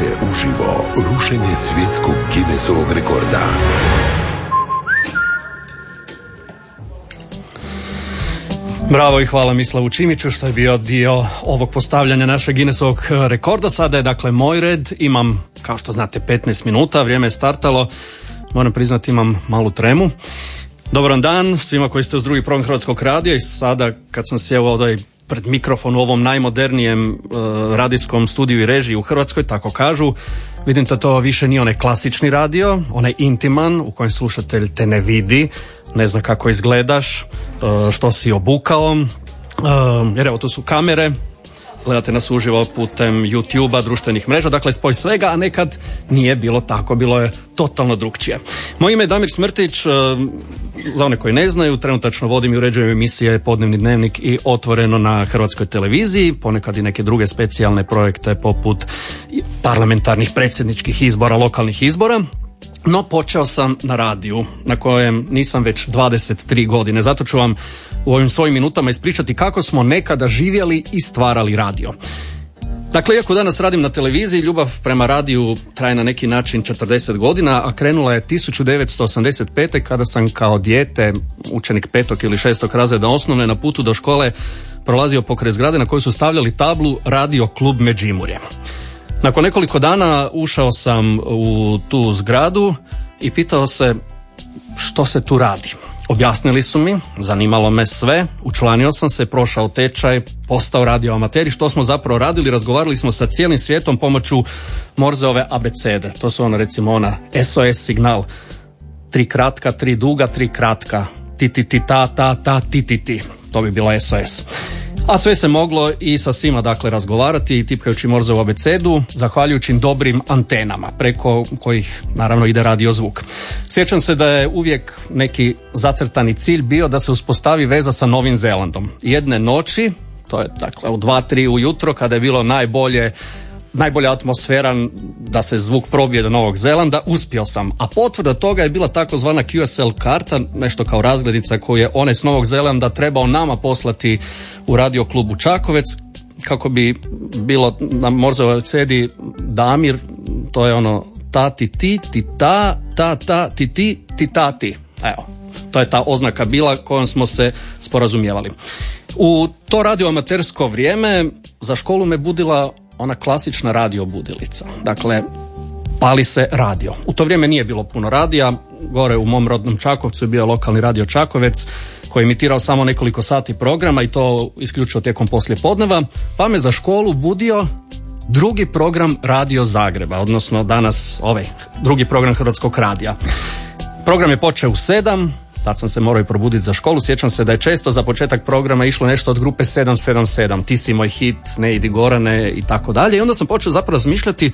Doživite uživo rušenje svjetskog Guinnessovog rekorda. Bravo i hvala Mislavu Čimiću što je bio dio ovog postavljanja našeg Guinnessovog rekorda. Sada je dakle moj red, imam kao što znate 15 minuta, vrijeme je startalo, moram priznati imam malu tremu. Dobar dan svima koji ste uz drugi program Hrvatskog radija i sada kad sam sjeo ovdje pred mikrofon u ovom najmodernijem uh, radijskom studiju i režiji u Hrvatskoj, tako kažu. Vidim da to više nije onaj klasični radio, onaj intiman u kojem slušatelj te ne vidi, ne zna kako izgledaš, uh, što si obukao, uh, jer evo tu su kamere, gledate nas uživo putem YouTube-a, društvenih mreža, dakle spoj svega, a nekad nije bilo tako, bilo je totalno drugčije. Moje ime je Damir Smrtić, e, za one koji ne znaju, trenutačno vodim i uređujem emisije Podnevni dnevnik i Otvoreno na Hrvatskoj televiziji, ponekad i neke druge specijalne projekte poput parlamentarnih predsjedničkih izbora, lokalnih izbora. No, počeo sam na radiju, na kojem nisam već 23 godine. Zato ću vam u ovim svojim minutama ispričati kako smo nekada živjeli i stvarali radio. Dakle, iako danas radim na televiziji, ljubav prema radiju traje na neki način 40 godina, a krenula je 1985. kada sam kao dijete, učenik petog ili šestog razreda osnovne, na putu do škole prolazio pokraj zgrade na kojoj su stavljali tablu Radio klub Međimurje. Nakon nekoliko dana ušao sam u tu zgradu i pitao se što se tu radi. Objasnili su mi, zanimalo me sve, učlanio sam se, prošao tečaj, postao radio amateri, što smo zapravo radili, razgovarali smo sa cijelim svijetom pomoću Morzeove abecede. To su ono recimo ona SOS signal. Tri kratka, tri duga, tri kratka. Ti ti ti ta ta ta ti ti ti. To bi bila SOS. A sve se moglo i sa svima dakle razgovarati i tipkajući u abecedu, zahvaljujući dobrim antenama preko kojih naravno ide radio zvuk. Sjećam se da je uvijek neki zacrtani cilj bio da se uspostavi veza sa Novim Zelandom. Jedne noći, to je dakle u 2-3 ujutro kada je bilo najbolje najbolja atmosfera da se zvuk probije do Novog Zelanda, uspio sam. A potvrda toga je bila takozvana QSL karta, nešto kao razglednica koju je onaj s Novog Zelanda trebao nama poslati u radio klubu Čakovec, kako bi bilo na Morzovoj cedi Damir, to je ono ta ti ti ti ta ta ta ti ti ti ta ti. Evo, to je ta oznaka bila kojom smo se sporazumijevali. U to radio amatersko vrijeme za školu me budila ona klasična radio budilica. Dakle, pali se radio. U to vrijeme nije bilo puno radija, gore u mom rodnom Čakovcu je bio lokalni radio Čakovec koji je emitirao samo nekoliko sati programa i to isključio tijekom poslije podneva, pa me za školu budio drugi program Radio Zagreba, odnosno danas ovaj drugi program Hrvatskog radija. Program je počeo u sedam, tad sam se morao i probuditi za školu, sjećam se da je često za početak programa išlo nešto od grupe 777, ti si moj hit, ne idi gorane i tako dalje. I onda sam počeo zapravo razmišljati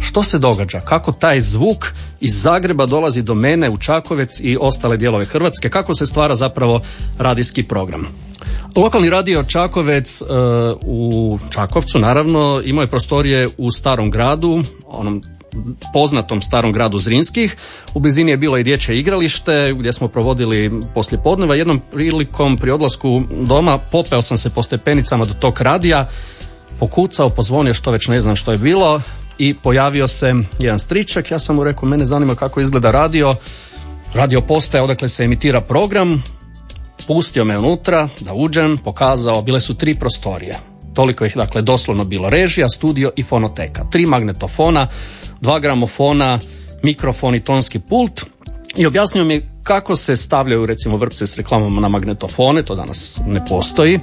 što se događa, kako taj zvuk iz Zagreba dolazi do mene u Čakovec i ostale dijelove Hrvatske, kako se stvara zapravo radijski program. Lokalni radio Čakovec uh, u Čakovcu naravno imao je prostorije u starom gradu, onom poznatom starom gradu Zrinskih. U blizini je bilo i dječje igralište gdje smo provodili poslije podneva. Jednom prilikom pri odlasku doma popeo sam se po stepenicama do tog radija, pokucao, pozvonio što već ne znam što je bilo i pojavio se jedan stričak. Ja sam mu rekao, mene zanima kako izgleda radio. Radio postaje odakle se emitira program. Pustio me unutra da uđem, pokazao, bile su tri prostorije. Toliko ih dakle doslovno bilo režija, studio i fonoteka. Tri magnetofona, dva gramofona, mikrofon i tonski pult i objasnio mi kako se stavljaju recimo vrpce s reklamama na magnetofone, to danas ne postoji, e,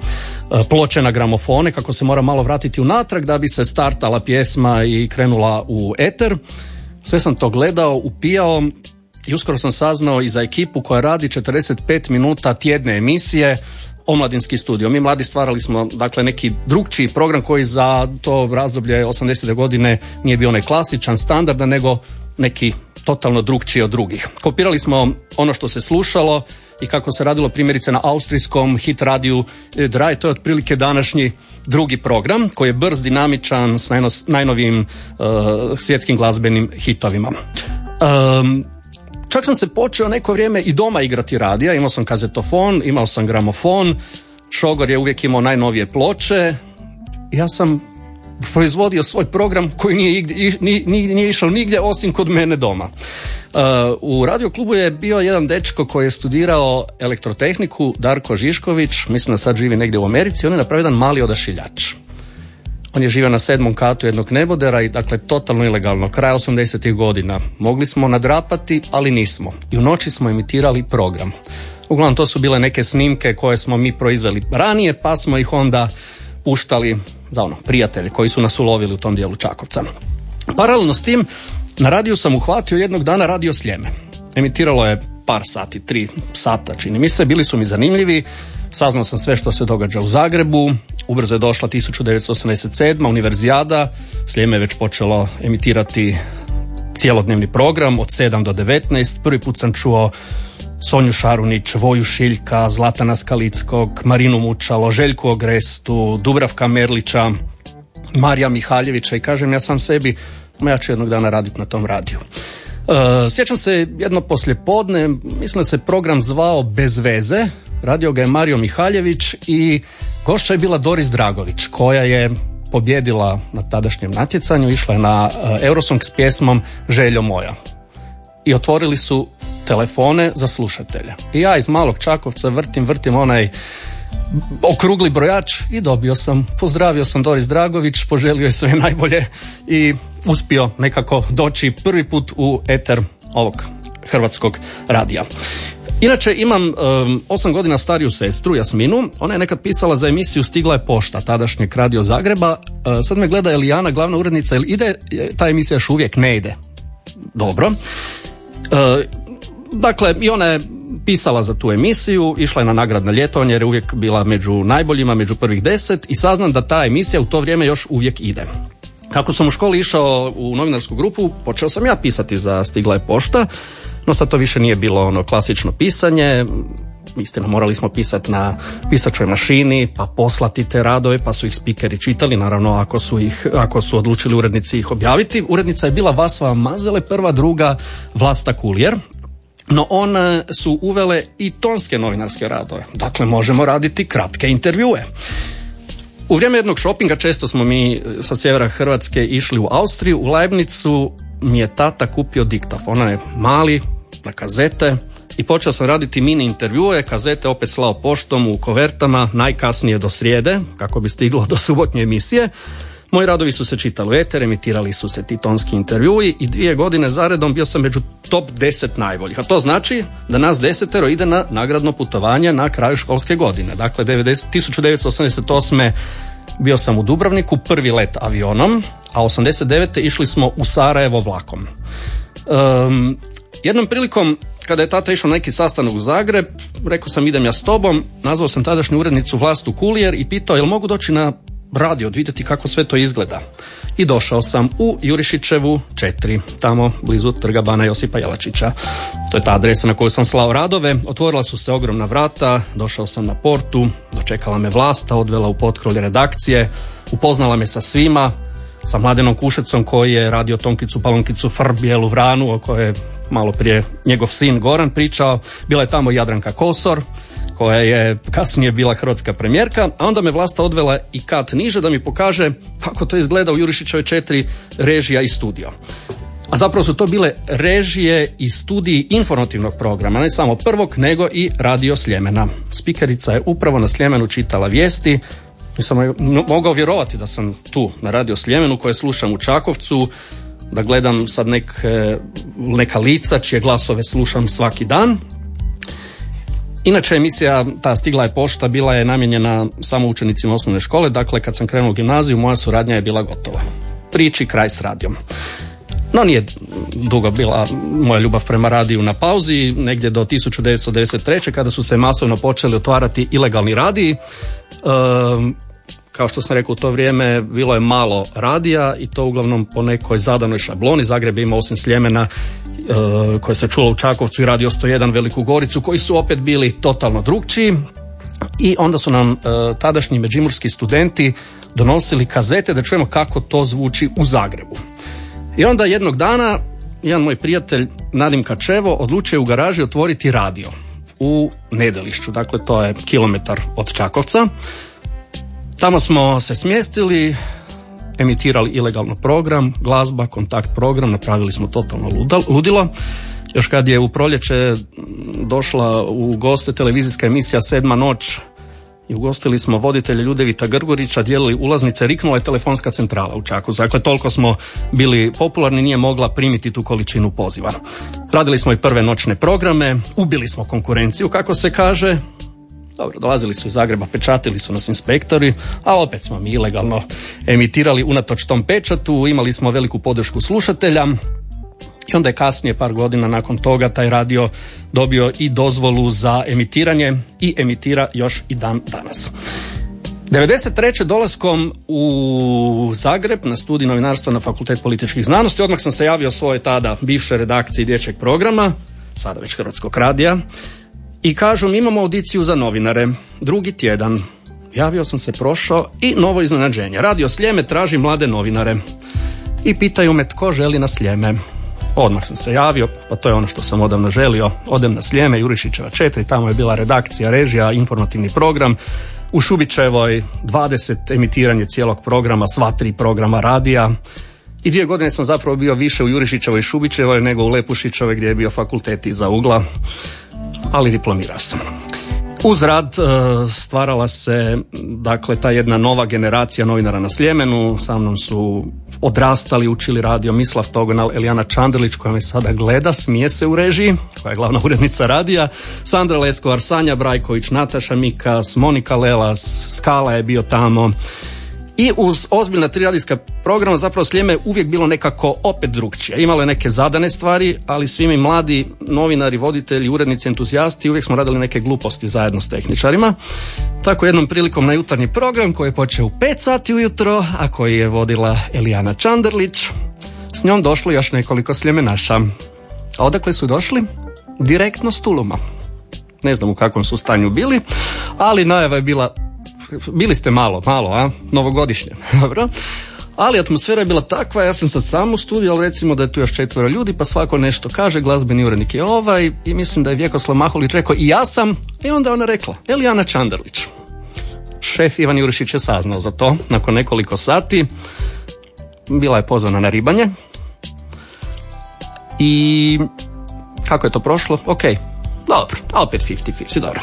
ploče na gramofone, kako se mora malo vratiti unatrag da bi se startala pjesma i krenula u eter. Sve sam to gledao, upijao i uskoro sam saznao i za ekipu koja radi 45 minuta tjedne emisije omladinski studio. Mi mladi stvarali smo dakle neki drugčiji program koji za to razdoblje 80. godine nije bio onaj klasičan, standardan, nego neki totalno drugčiji od drugih. Kopirali smo ono što se slušalo i kako se radilo primjerice na austrijskom hit radiju Draj, to je otprilike današnji drugi program koji je brz, dinamičan s najnovijim uh, svjetskim glazbenim hitovima. Um, Čak sam se počeo neko vrijeme i doma igrati radija, imao sam kazetofon, imao sam gramofon, Šogor je uvijek imao najnovije ploče. Ja sam proizvodio svoj program koji nije, nije, nije išao nigdje osim kod mene doma. Uh, u radio klubu je bio jedan dečko koji je studirao elektrotehniku, Darko Žišković, mislim da sad živi negdje u Americi, on je napravio jedan mali odašiljač. On je živio na sedmom katu jednog nebodera i dakle totalno ilegalno, kraj 80. godina. Mogli smo nadrapati, ali nismo. I u noći smo emitirali program. Uglavnom to su bile neke snimke koje smo mi proizveli ranije, pa smo ih onda puštali za ono, prijatelje koji su nas ulovili u tom dijelu Čakovca. Paralelno s tim, na radiju sam uhvatio jednog dana radio Sljeme. Emitiralo je par sati, tri sata čini mi se, bili su mi zanimljivi, saznao sam sve što se događa u Zagrebu, ubrzo je došla 1987. univerzijada, Sljeme je već počelo emitirati cijelodnevni program od 7 do 19. Prvi put sam čuo Sonju Šarunić, Voju Šiljka, Zlatana Skalickog, Marinu Mučalo, Željku Ogrestu, Dubravka Merlića, Marija Mihaljevića i kažem ja sam sebi, ja ću jednog dana raditi na tom radiju. E, sjećam se jedno poslje podne, mislim da se program zvao Bez veze, radio ga je Mario Mihaljević i gošća je bila Doris Dragović koja je pobjedila na tadašnjem natjecanju, išla je na uh, Eurosong s pjesmom Željo moja. I otvorili su telefone za slušatelja. I ja iz malog Čakovca vrtim, vrtim onaj okrugli brojač i dobio sam, pozdravio sam Doris Dragović, poželio je sve najbolje i uspio nekako doći prvi put u eter ovog hrvatskog radija. Inače imam um, osam godina stariju sestru Jasminu, ona je nekad pisala za emisiju Stigla je pošta, tadašnjeg radio Zagreba. Uh, sad me gleda Elijana, glavna urednica, jel ide ta emisija još uvijek ne ide? Dobro. Uh, dakle, i ona je pisala za tu emisiju, išla je na nagradno ljetovanje jer je uvijek bila među najboljima, među prvih deset i saznam da ta emisija u to vrijeme još uvijek ide. Kako sam u školi išao u novinarsku grupu, počeo sam ja pisati za Stigla je pošta, no sad to više nije bilo ono klasično pisanje, istina morali smo pisati na pisačoj mašini pa poslati te radove pa su ih spikeri čitali. Naravno ako su ih ako su odlučili urednici ih objaviti. Urednica je bila Vasva Mazele prva druga Vlasta Kuljer no one su uvele i tonske novinarske radove. Dakle možemo raditi kratke intervjue. U vrijeme jednog šopinga često smo mi sa sjevera Hrvatske išli u Austriju, u Leibnicu mi je tata kupio diktafon, ona je mali, na kazete i počeo sam raditi mini intervjue, kazete opet slao poštom u kovertama, najkasnije do srijede, kako bi stiglo do subotnje emisije. Moji radovi su se čitali u eter, emitirali su se titonski intervjui i dvije godine zaredom bio sam među top 10 najboljih. A to znači da nas desetero ide na nagradno putovanje na kraju školske godine. Dakle, 90, 1988. bio sam u Dubrovniku, prvi let avionom, a 89. išli smo u Sarajevo vlakom. Um, jednom prilikom kada je tata išao na neki sastanak u Zagreb, rekao sam idem ja s tobom, nazvao sam tadašnju urednicu Vlastu Kulijer i pitao jel mogu doći na radio, vidjeti kako sve to izgleda. I došao sam u Jurišićevu 4, tamo blizu trga Bana Josipa Jelačića. To je ta adresa na koju sam slao radove. Otvorila su se ogromna vrata, došao sam na portu, dočekala me vlasta, odvela u potkrolje redakcije, upoznala me sa svima, sa Mladenom Kušecom koji je radio Tonkicu, Palonkicu, Fr, Bijelu Vranu, o kojoj je malo prije njegov sin Goran pričao. Bila je tamo Jadranka Kosor, koja je kasnije bila hrvatska premijerka, a onda me vlasta odvela i kat niže da mi pokaže kako to izgleda u Jurišićoj četiri režija i studio. A zapravo su to bile režije i studiji informativnog programa, ne samo prvog, nego i radio Sljemena. Spikerica je upravo na Sljemenu čitala vijesti, nisam mogao vjerovati da sam tu na radio Sljemenu koje slušam u Čakovcu, da gledam sad nek, neka lica čije glasove slušam svaki dan. Inače emisija, ta stigla je pošta, bila je namijenjena samo učenicima osnovne škole, dakle kad sam krenuo u gimnaziju, moja suradnja je bila gotova. Priči kraj s radijom. No nije dugo bila moja ljubav prema radiju na pauzi, negdje do 1993. kada su se masovno počeli otvarati ilegalni radiji. Ehm, kao što sam rekao u to vrijeme bilo je malo radija i to uglavnom po nekoj zadanoj šabloni. Zagreb ima osim Sljemena e, koje se čulo u Čakovcu i radio 101 Veliku Goricu koji su opet bili totalno drugčiji i onda su nam e, tadašnji međimurski studenti donosili kazete da čujemo kako to zvuči u Zagrebu. I onda jednog dana jedan moj prijatelj Nadim Kačevo odlučio u garaži otvoriti radio u Nedelišću, dakle to je kilometar od Čakovca. Tamo smo se smjestili, emitirali ilegalno program, glazba, kontakt program, napravili smo totalno ludilo. Još kad je u proljeće došla u goste televizijska emisija Sedma noć i ugostili smo voditelja Ljudevita Grgorića, dijelili ulaznice, riknula je telefonska centrala u Čaku. Dakle, toliko smo bili popularni, nije mogla primiti tu količinu poziva. Radili smo i prve noćne programe, ubili smo konkurenciju, kako se kaže, dobro, dolazili su iz Zagreba, pečatili su nas inspektori, a opet smo mi ilegalno emitirali unatoč tom pečatu, imali smo veliku podršku slušatelja, i onda je kasnije, par godina nakon toga, taj radio dobio i dozvolu za emitiranje i emitira još i dan danas. 93. dolaskom u Zagreb na studij novinarstva na Fakultet političkih znanosti, odmah sam se javio svoje tada bivše redakcije dječjeg programa, sada već Hrvatskog radija, i kažu mi imamo audiciju za novinare, drugi tjedan. Javio sam se prošao i novo iznenađenje. Radio Sljeme traži mlade novinare i pitaju me tko želi na Sljeme. Odmah sam se javio, pa to je ono što sam odavno želio. Odem na Sljeme, Jurišićeva 4, tamo je bila redakcija, režija, informativni program. U Šubićevoj 20 emitiranje cijelog programa, sva tri programa radija. I dvije godine sam zapravo bio više u Jurišićevoj i Šubićevoj nego u Lepušićevoj gdje je bio fakultet iza ugla, ali diplomirao sam. Uz rad e, stvarala se dakle ta jedna nova generacija novinara na Sljemenu, sa mnom su odrastali, učili radio Mislav Togonal, Elijana Čandrlić koja me sada gleda, smije se u režiji, koja je glavna urednica radija, Sandra Leskovar, Sanja Brajković, Nataša Mikas, Monika Lelas, Skala je bio tamo, i uz ozbiljna tri radijska programa zapravo Sljeme uvijek bilo nekako opet drugčije. Imalo je neke zadane stvari, ali svi mi mladi novinari, voditelji, urednici, entuzijasti uvijek smo radili neke gluposti zajedno s tehničarima. Tako jednom prilikom na jutarnji program koji je počeo u 5 sati ujutro, a koji je vodila Elijana Čanderlić. S njom došlo još nekoliko sljemenaša. A odakle su došli? Direktno s Tuluma. Ne znam u kakvom su stanju bili, ali najava je bila bili ste malo, malo, a? Novogodišnje, dobro. Ali atmosfera je bila takva, ja sam sad sam u studiju, ali recimo da je tu još četvero ljudi, pa svako nešto kaže, glazbeni urednik je ovaj i mislim da je Vjekoslav Maholić rekao i ja sam, i onda je ona rekla, Elijana Čandarlić. Šef Ivan Jurišić je saznao za to, nakon nekoliko sati, bila je pozvana na ribanje i kako je to prošlo? Ok, dobro, opet 50-50, dobro.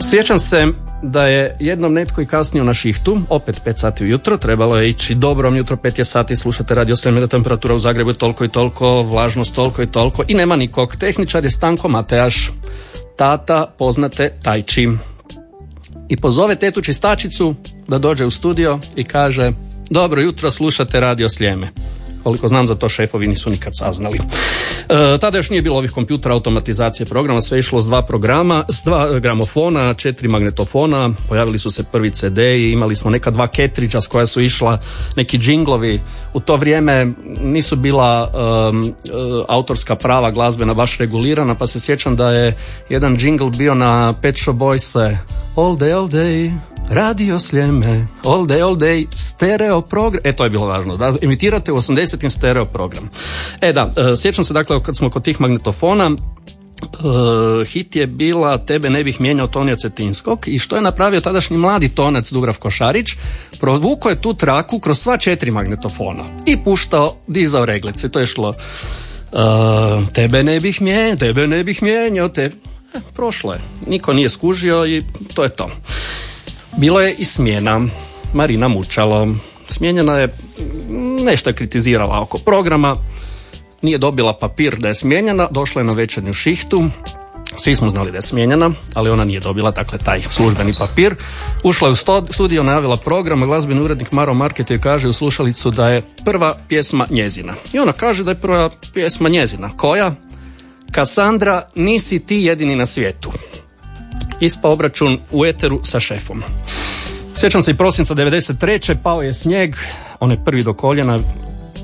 Sjećam se da je jednom netko i kasnio na šihtu, opet 5 sati ujutro, trebalo je ići dobro jutro 5 je sati, slušate radio da temperatura u Zagrebu je toliko i toliko, vlažnost toliko i toliko i nema nikog. Tehničar je Stanko Matejaš, tata poznate Tajči. I pozove tetu čistačicu da dođe u studio i kaže dobro jutro, slušate radio Sljeme koliko znam za to šefovi nisu nikad saznali. E, tada još nije bilo ovih kompjutera automatizacije programa, sve išlo s dva programa, s dva gramofona, četiri magnetofona, pojavili su se prvi CD i imali smo neka dva ketriđa s koja su išla neki džinglovi. U to vrijeme nisu bila autorska prava glazbena baš regulirana, pa se sjećam da je jedan džingl bio na Pet Shop Boys All day, all day, Radio Sljeme, all day, all day, stereo program. E, to je bilo važno, da emitirate u 80 stereo program. E da, e, sjećam se dakle kad smo kod tih magnetofona, Uh, hit je bila Tebe ne bih mijenjao Tonija Cetinskog i što je napravio tadašnji mladi tonac Dubrav Košarić provukao je tu traku kroz sva četiri magnetofona i puštao dizao reglice, to je šlo uh, tebe ne bih mijenjao, tebe ne bih mijenjao, te... E, prošlo je, niko nije skužio i to je to. Bilo je i smjena. Marina Mučalo. Smijenjena je, nešto je kritizirala oko programa, nije dobila papir da je smijenjena, došla je na večernju šihtu, svi smo znali da je smijenjena, ali ona nije dobila dakle taj službeni papir. Ušla je u studio, najavila program, a glazbeni urednik Maro Market je kaže u slušalicu da je prva pjesma njezina. I ona kaže da je prva pjesma njezina. Koja? Kasandra, nisi ti jedini na svijetu ispa obračun u eteru sa šefom. Sjećam se i prosinca 93. pao je snijeg, onaj prvi do koljena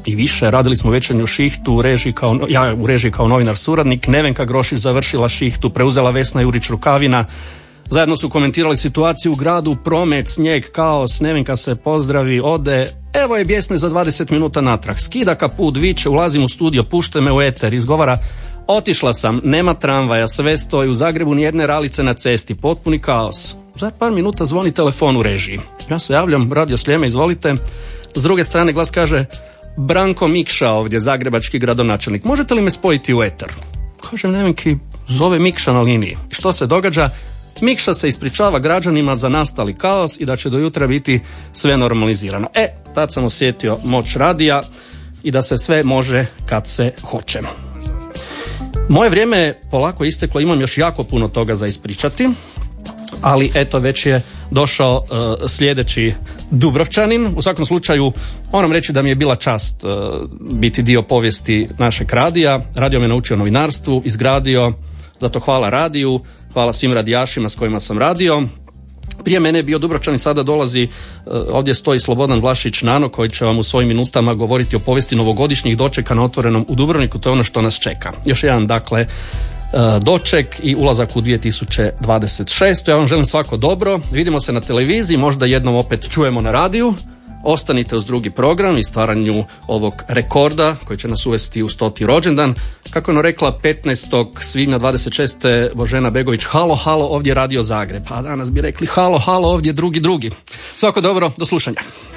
i više. Radili smo večernju šihtu u režiji kao, ja u režiji kao novinar suradnik. Nevenka Grošić završila šihtu, preuzela Vesna Jurić Rukavina. Zajedno su komentirali situaciju u gradu, promet, snijeg, kaos, Nevenka se pozdravi, ode. Evo je bjesne za 20 minuta natrag. Skida kaput, viče, ulazim u studio, pušte me u eter, izgovara Otišla sam, nema tramvaja, sve stoji, u Zagrebu nijedne ralice na cesti, potpuni kaos. Za par minuta zvoni telefon u režiji. Ja se javljam, radio Sljeme, izvolite. S druge strane glas kaže Branko Mikša ovdje, zagrebački gradonačelnik. Možete li me spojiti u eter? Kažem Nevenki, zove Mikša na liniji. Što se događa? Mikša se ispričava građanima za nastali kaos i da će do jutra biti sve normalizirano. E, tad sam osjetio moć radija i da se sve može kad se hoće. Moje vrijeme je polako isteklo, imam još jako puno toga za ispričati, ali eto već je došao uh, sljedeći Dubrovčanin. U svakom slučaju moram reći da mi je bila čast uh, biti dio povijesti našeg radija. Radio me naučio novinarstvu, izgradio, zato hvala radiju, hvala svim radijašima s kojima sam radio. Prije mene je bio Dubrovčan i sada dolazi, uh, ovdje stoji Slobodan Vlašić Nano koji će vam u svojim minutama govoriti o povijesti novogodišnjih dočeka na otvorenom u Dubrovniku, to je ono što nas čeka. Još jedan, dakle, doček i ulazak u 2026. Ja vam želim svako dobro. Vidimo se na televiziji, možda jednom opet čujemo na radiju. Ostanite uz drugi program i stvaranju ovog rekorda koji će nas uvesti u stoti rođendan. Kako je ono rekla 15. svibnja 26. Božena Begović, halo, halo, ovdje radio Zagreb. A danas bi rekli halo, halo, ovdje drugi, drugi. Svako dobro, do slušanja.